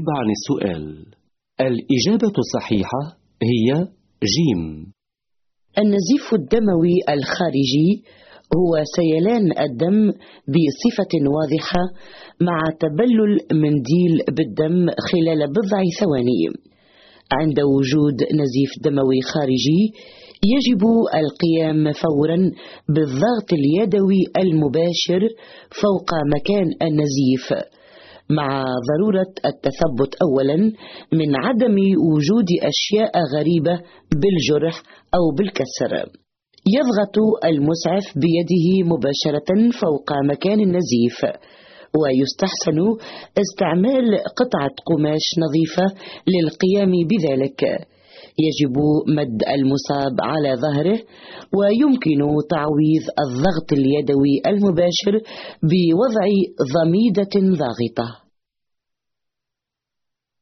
العب عن السؤال. الإجابة الصحيحة هي جيم. النزيف الدموي الخارجي هو سيلان الدم بصفة واضحة مع تبلل منديل بالدم خلال بضع ثواني. عند وجود نزيف دموي خارجي يجب القيام فورا بالضغط اليدوي المباشر فوق مكان النزيف. مع ضرورة التثبت أولا من عدم وجود أشياء غريبة بالجرح أو بالكسر. يضغط المسعف بيده مباشرة فوق مكان النزيف ويستحسن استعمال قطعة قماش نظيفة للقيام بذلك. يجب مد المصاب على ظهره ويمكن تعويض الضغط اليدوي المباشر بوضع ضميدة ضاغطة.